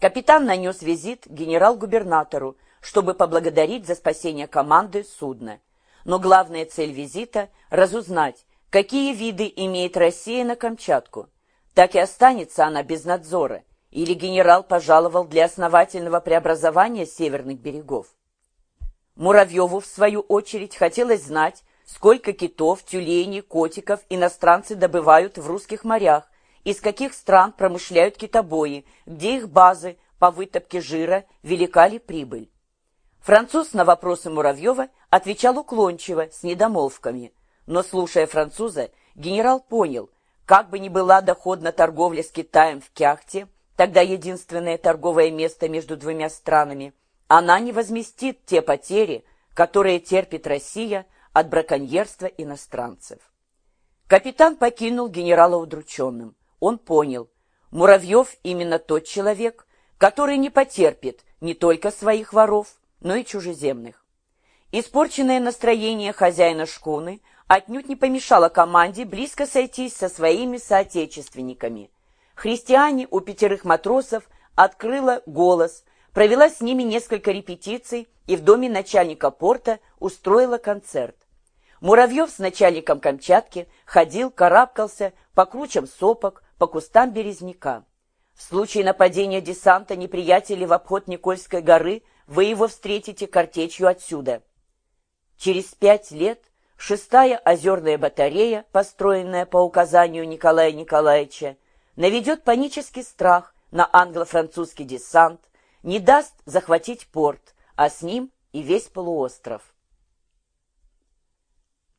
Капитан нанес визит генерал-губернатору, чтобы поблагодарить за спасение команды судна. Но главная цель визита – разузнать, какие виды имеет Россия на Камчатку. Так и останется она без надзора, или генерал пожаловал для основательного преобразования северных берегов. Муравьеву, в свою очередь, хотелось знать, сколько китов, тюленей, котиков иностранцы добывают в русских морях, из каких стран промышляют китобои, где их базы по вытопке жира, велика ли прибыль. Француз на вопросы Муравьева отвечал уклончиво, с недомолвками. Но, слушая француза, генерал понял, как бы ни была доходна торговля с Китаем в Кяхте, тогда единственное торговое место между двумя странами, она не возместит те потери, которые терпит Россия от браконьерства иностранцев. Капитан покинул генерала удрученным он понял, Муравьев именно тот человек, который не потерпит не только своих воров, но и чужеземных. Испорченное настроение хозяина шкуны отнюдь не помешало команде близко сойтись со своими соотечественниками. Христиане у пятерых матросов открыла голос, провела с ними несколько репетиций и в доме начальника порта устроила концерт. Муравьев с начальником Камчатки ходил, карабкался по кручам сопок, по кустам березняка. В случае нападения десанта неприятелей в обход Никольской горы вы его встретите картечью отсюда. Через пять лет шестая озерная батарея, построенная по указанию Николая Николаевича, наведет панический страх на англо-французский десант, не даст захватить порт, а с ним и весь полуостров.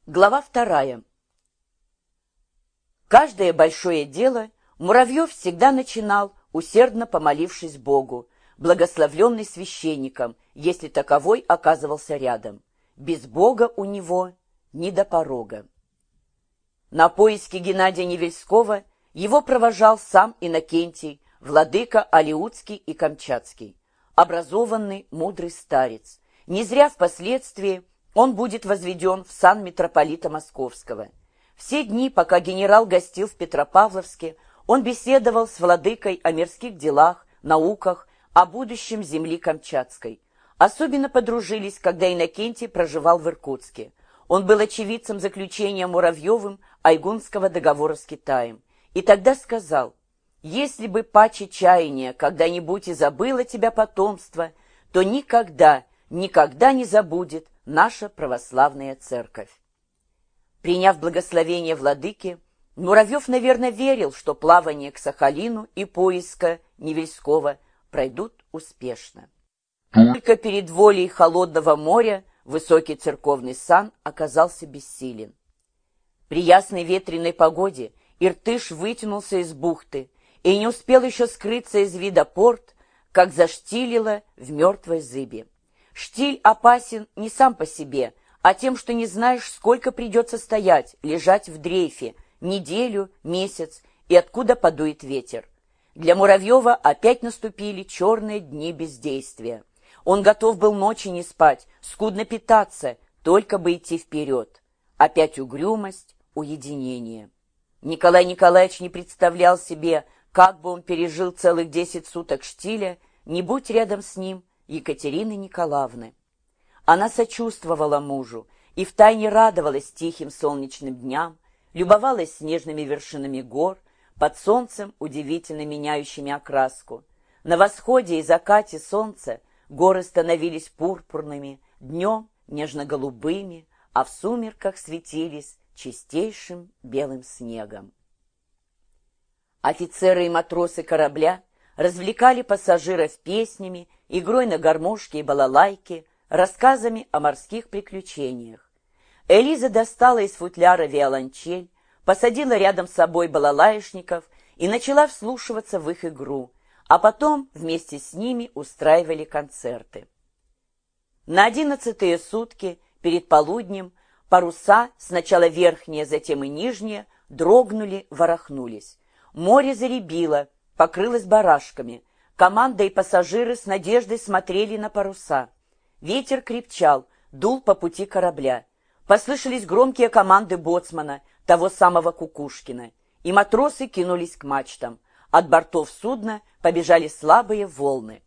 Глава вторая. Каждое большое дело Муравьев всегда начинал, усердно помолившись Богу, благословленный священником, если таковой оказывался рядом. Без Бога у него ни до порога. На поиски Геннадия Невельского его провожал сам Иннокентий, владыка Алиутский и Камчатский, образованный мудрый старец. Не зря впоследствии он будет возведен в сан митрополита Московского – все дни, пока генерал гостил в Петропавловске, он беседовал с владыкой о мирских делах, науках, о будущем земли Камчатской. Особенно подружились, когда Иннокентий проживал в Иркутске. Он был очевидцем заключения Муравьевым Айгунского договора с Китаем. И тогда сказал, «Если бы паче чаяния когда-нибудь и забыло тебя потомство, то никогда, никогда не забудет наша православная церковь». Приняв благословение владыки, Муравьев, наверное, верил, что плавание к Сахалину и поиска Невельского пройдут успешно. Только перед волей холодного моря высокий церковный сан оказался бессилен. При ясной ветреной погоде Иртыш вытянулся из бухты и не успел еще скрыться из вида порт, как заштилило в мертвой зыбе. Штиль опасен не сам по себе, а тем, что не знаешь, сколько придется стоять, лежать в дрейфе, неделю, месяц, и откуда подует ветер. Для Муравьева опять наступили черные дни бездействия. Он готов был ночи не спать, скудно питаться, только бы идти вперед. Опять угрюмость, уединение. Николай Николаевич не представлял себе, как бы он пережил целых десять суток штиля, не будь рядом с ним Екатерины Николаевны. Она сочувствовала мужу и втайне радовалась тихим солнечным дням, любовалась снежными вершинами гор, под солнцем, удивительно меняющими окраску. На восходе и закате солнца горы становились пурпурными, днем нежно-голубыми, а в сумерках светились чистейшим белым снегом. Офицеры и матросы корабля развлекали пассажиров песнями, игрой на гармошке и балалайке, рассказами о морских приключениях. Элиза достала из футляра виолончель, посадила рядом с собой балалаишников и начала вслушиваться в их игру, а потом вместе с ними устраивали концерты. На одиннадцатые сутки перед полуднем паруса, сначала верхние, затем и нижние, дрогнули, ворохнулись. Море заребило, покрылось барашками. Команда и пассажиры с надеждой смотрели на паруса. Ветер крепчал, дул по пути корабля. Послышались громкие команды боцмана, того самого Кукушкина, и матросы кинулись к мачтам. От бортов судна побежали слабые волны.